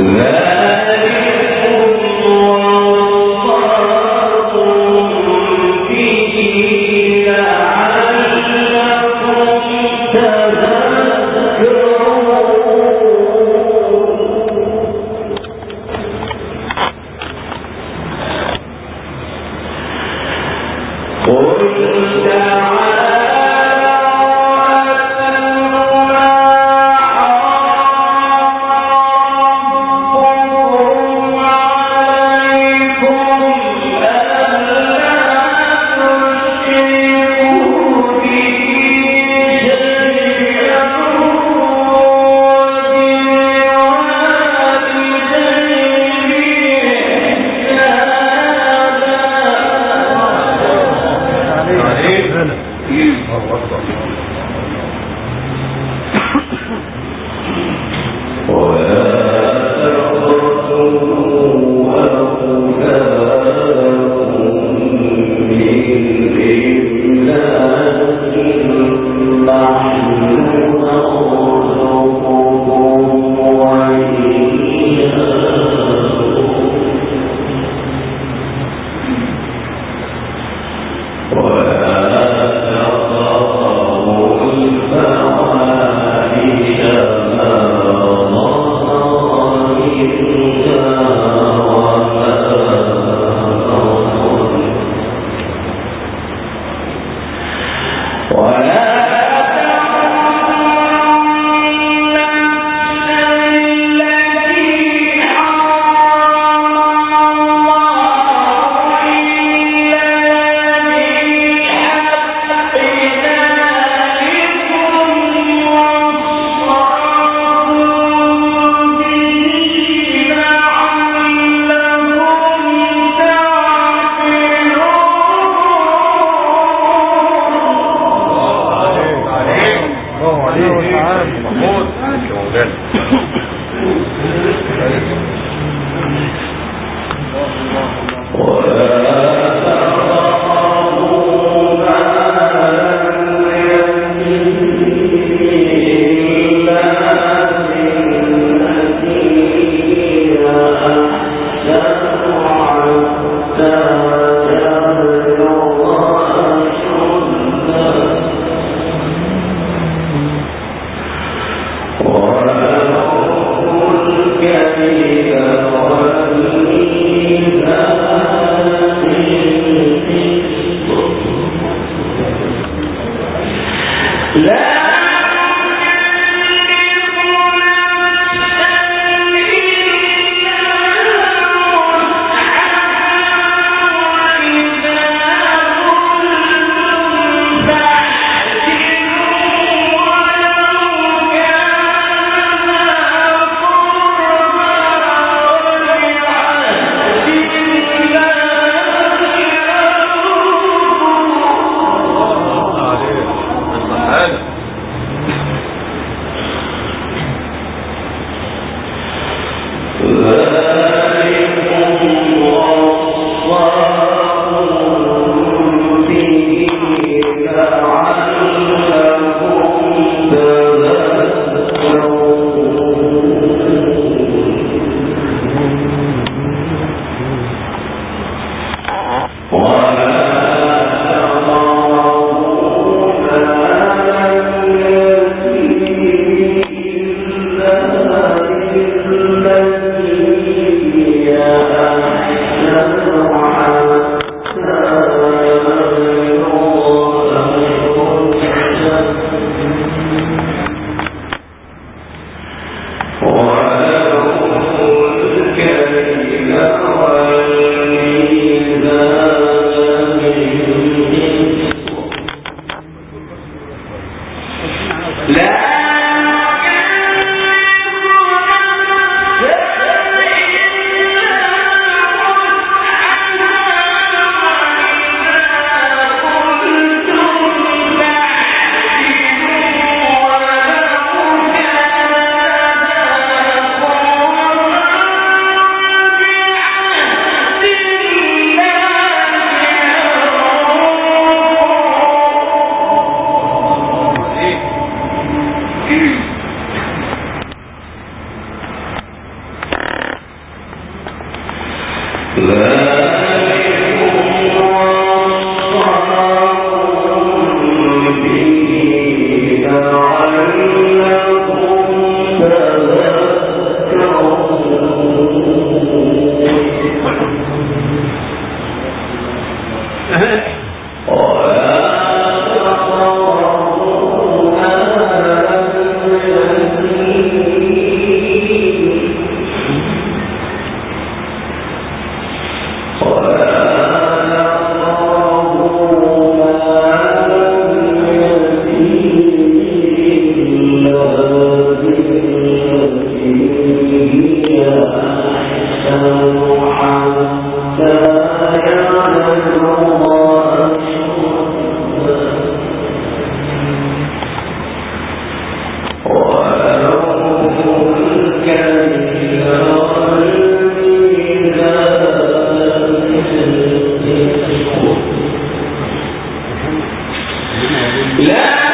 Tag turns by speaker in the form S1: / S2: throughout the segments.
S1: لا لا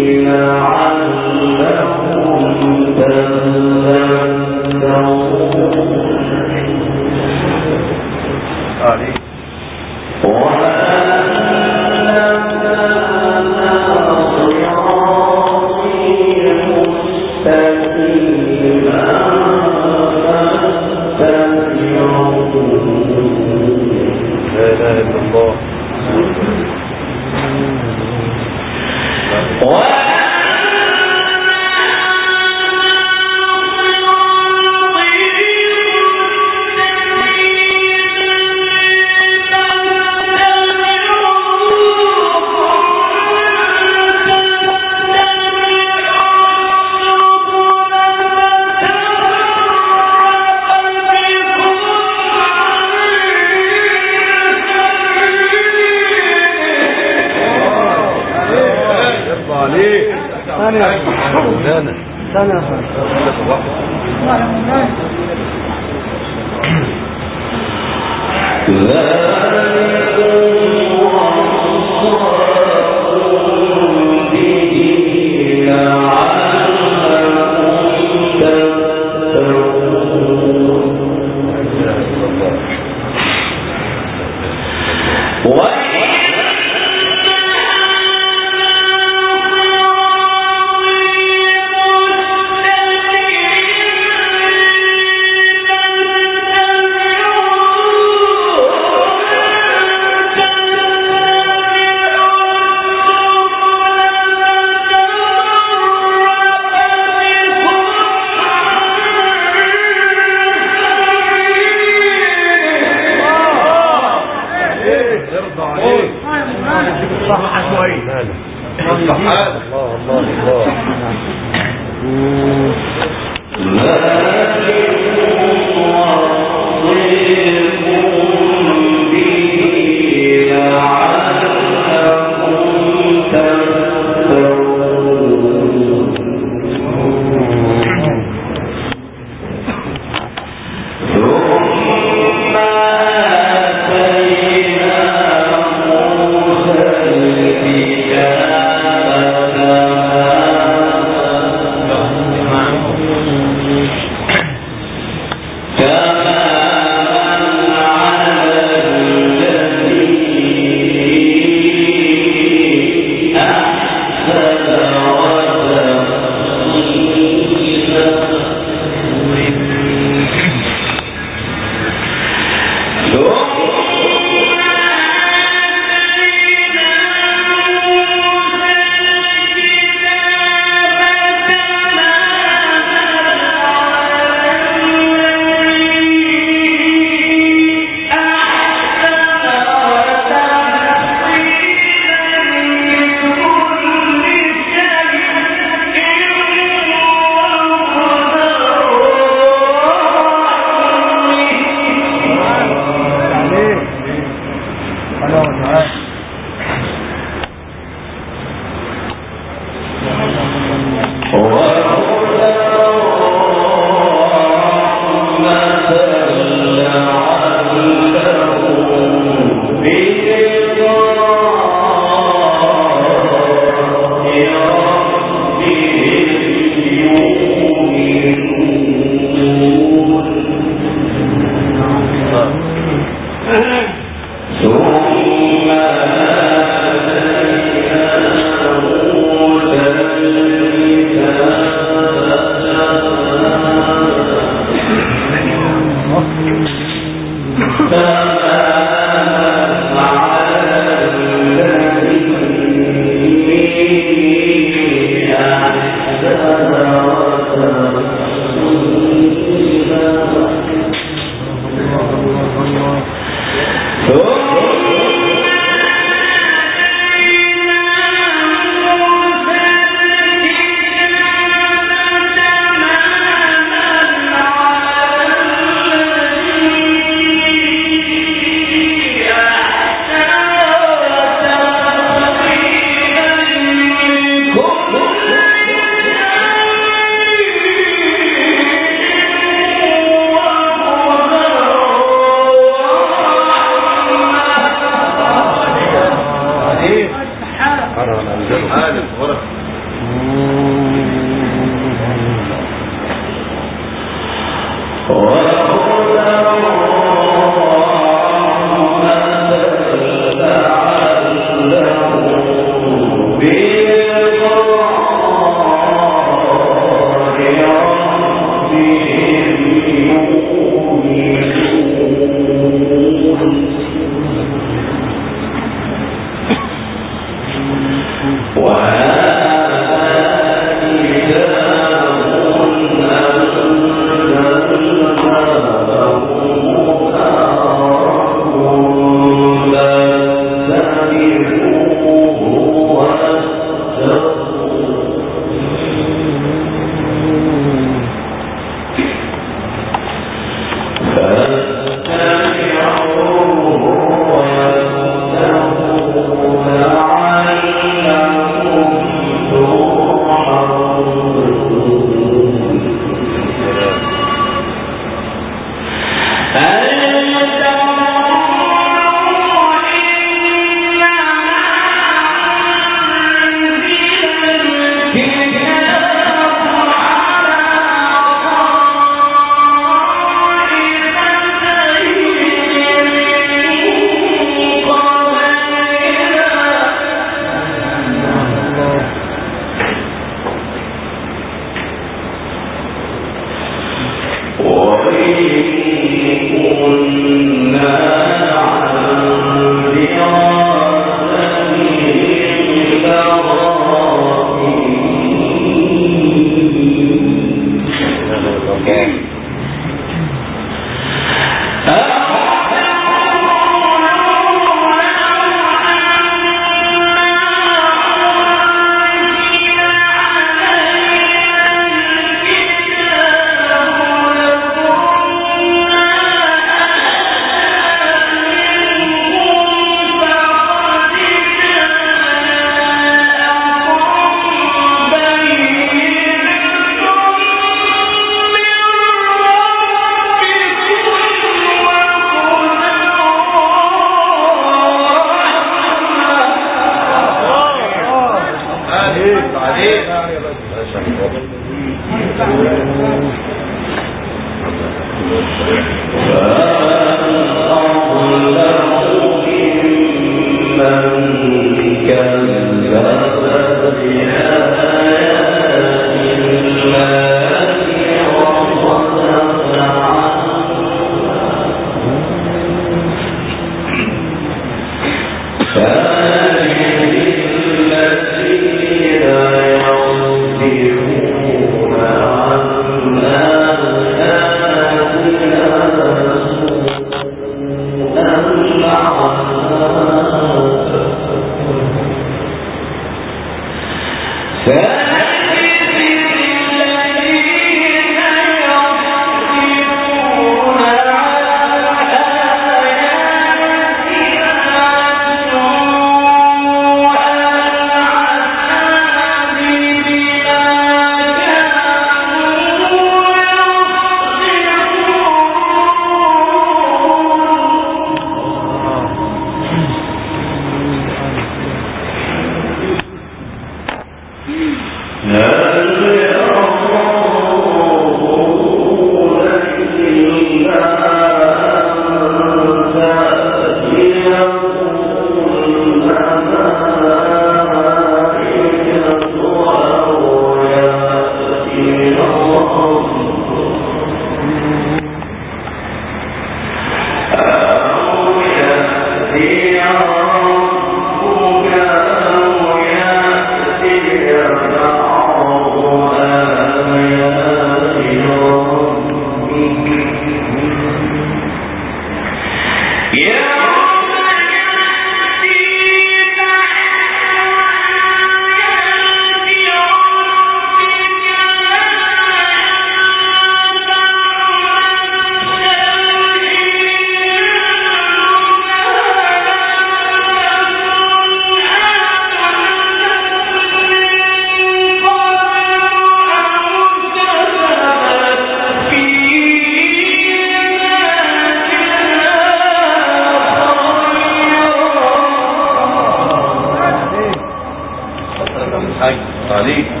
S2: اي عليك طيب.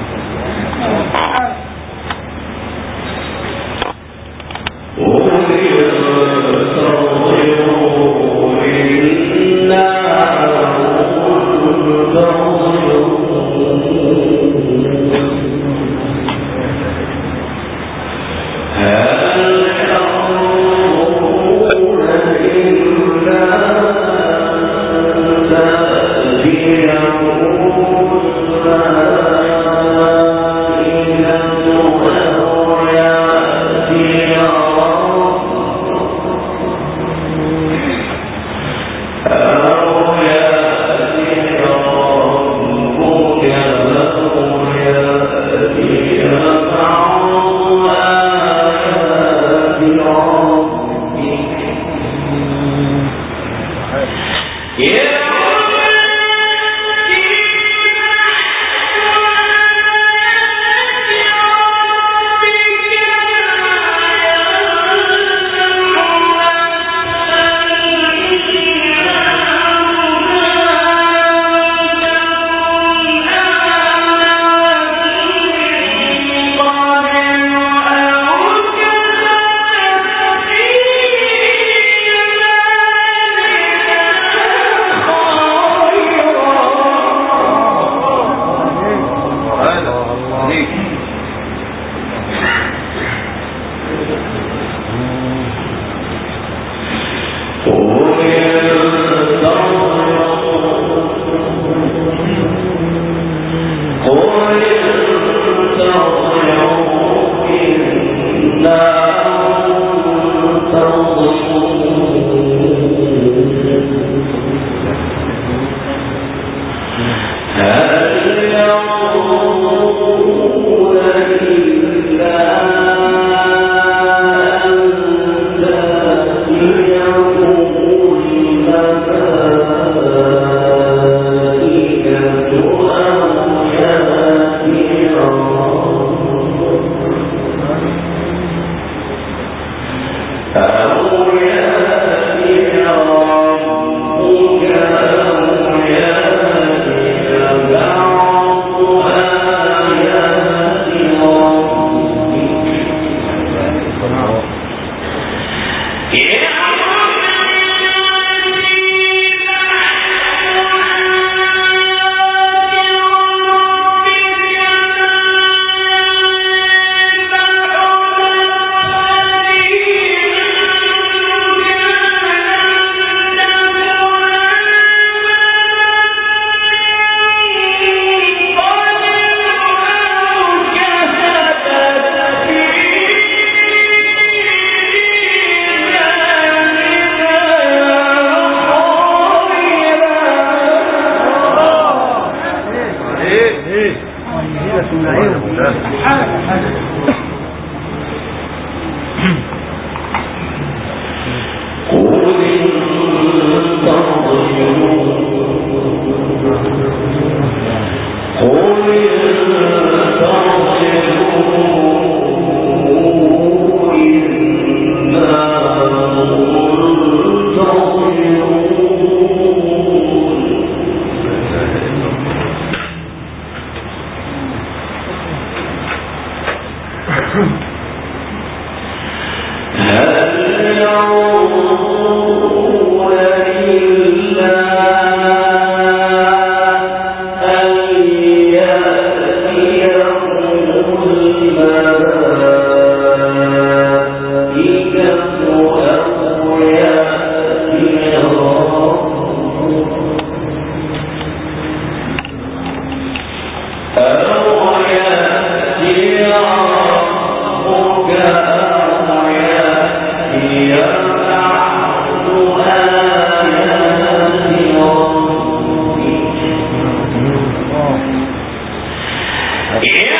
S1: ஏ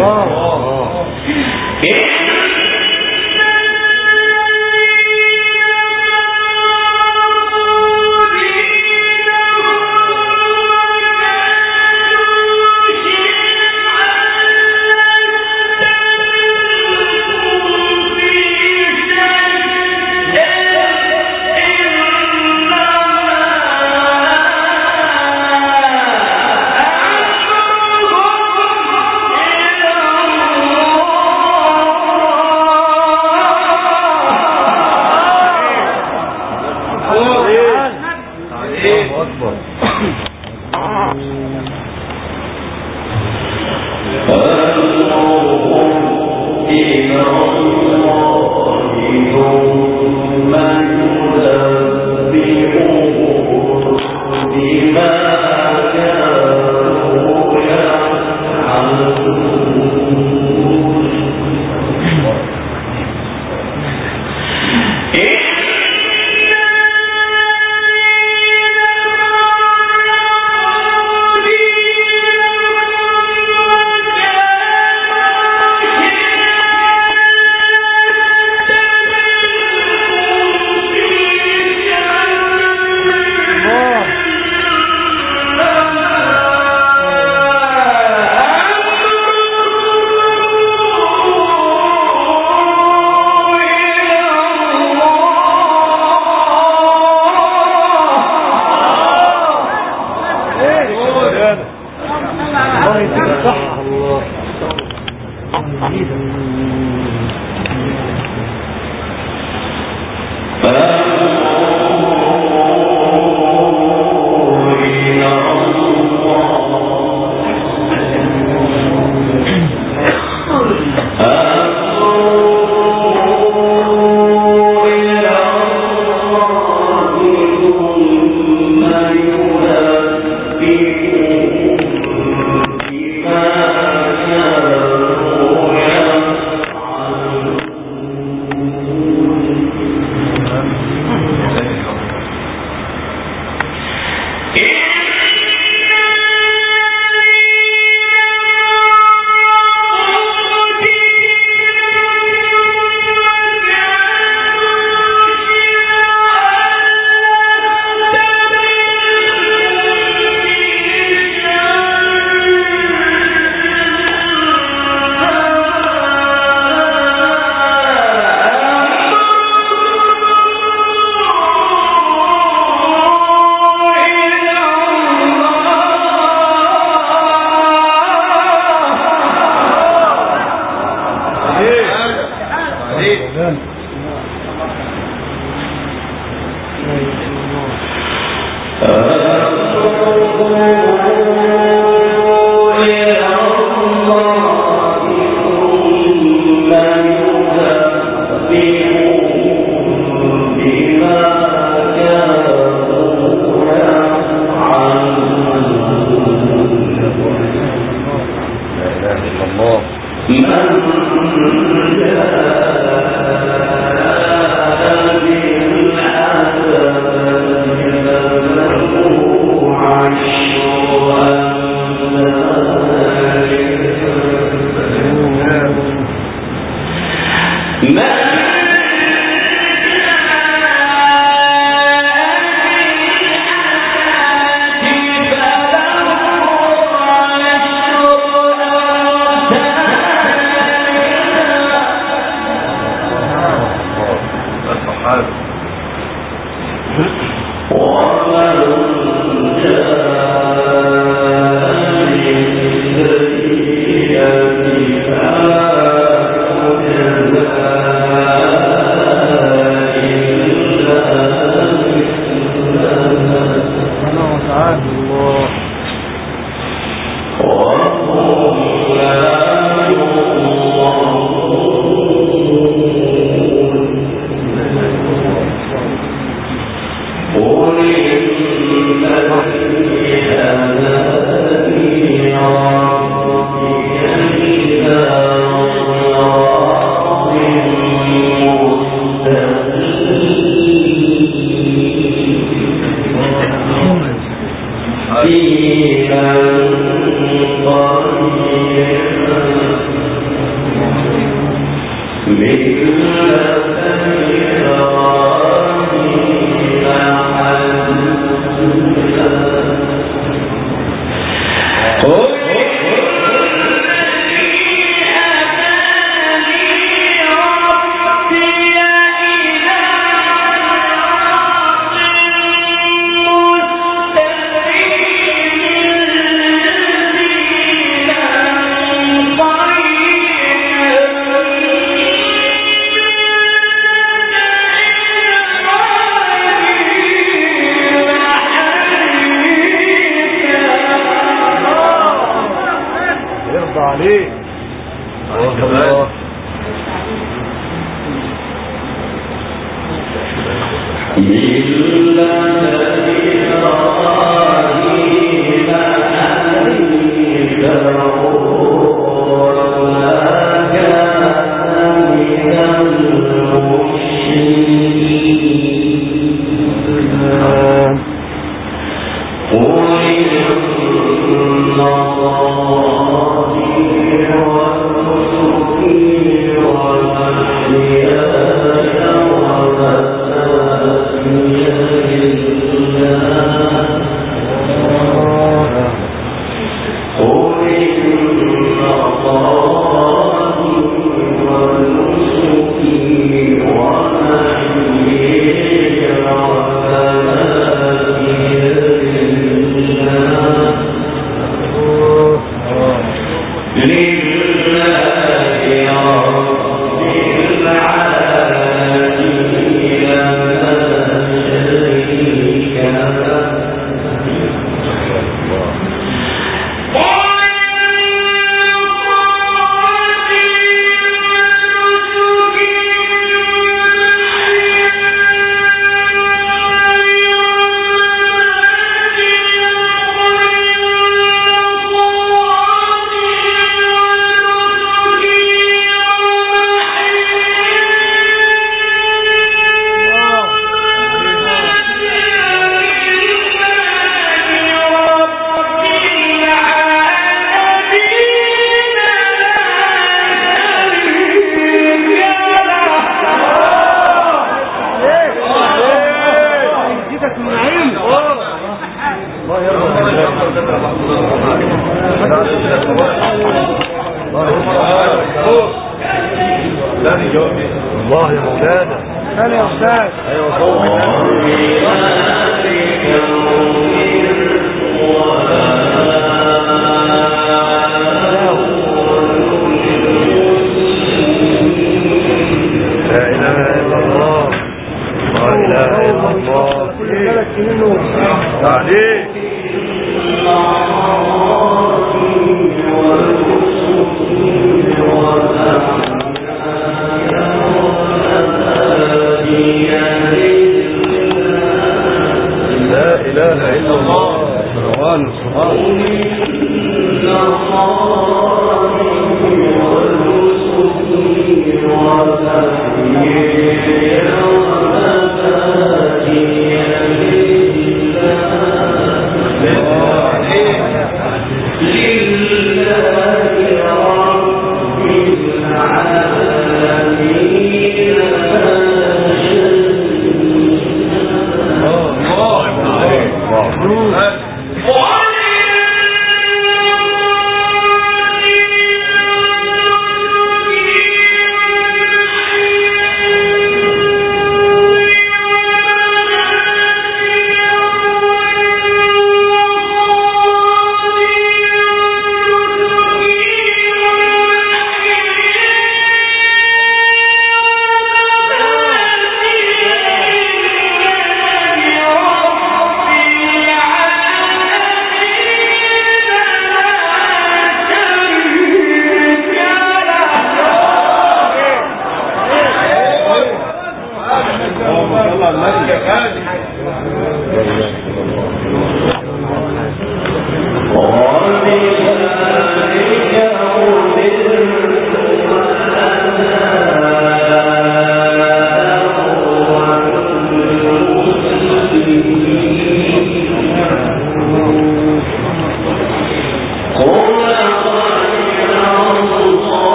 S2: Oh.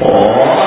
S1: كل